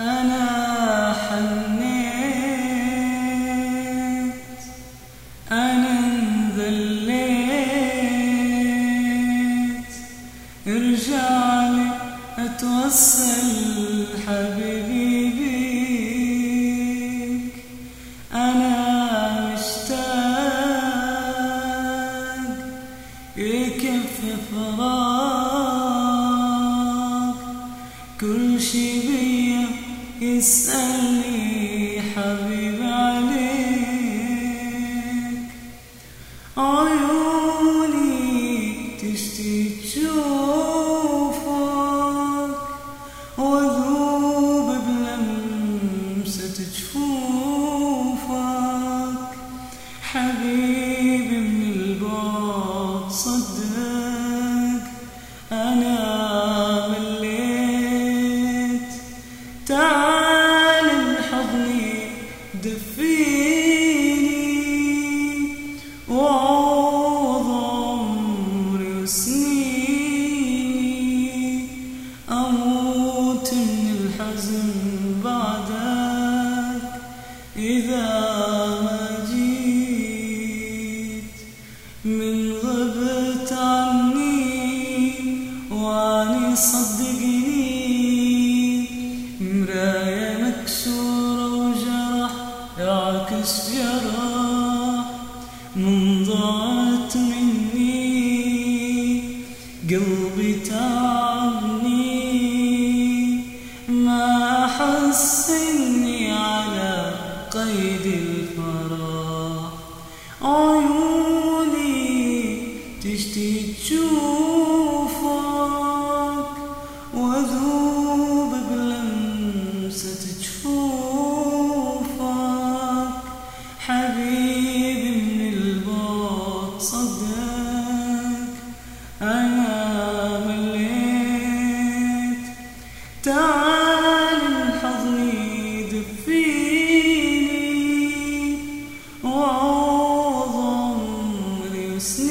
أنا حنيت أنا انذليت. ارجعلي أتوسل حبيبي بيك. أنا مشتاق يكف فراق كل شي بيا يسألني حبيبي عليك. عيوني تشتي تشوفك وذوب دفيني وعوض عمري وسنيني أموت من الحزن بعدك إذا ما جيت من غبت عني واني صدقني جرح من ضاعت مني قلبي تعبني ما أحس إني على قيد الفراق عيوني تشتي تشوفك وذوب تعال حضني دفيني وعوض عمري وسنيني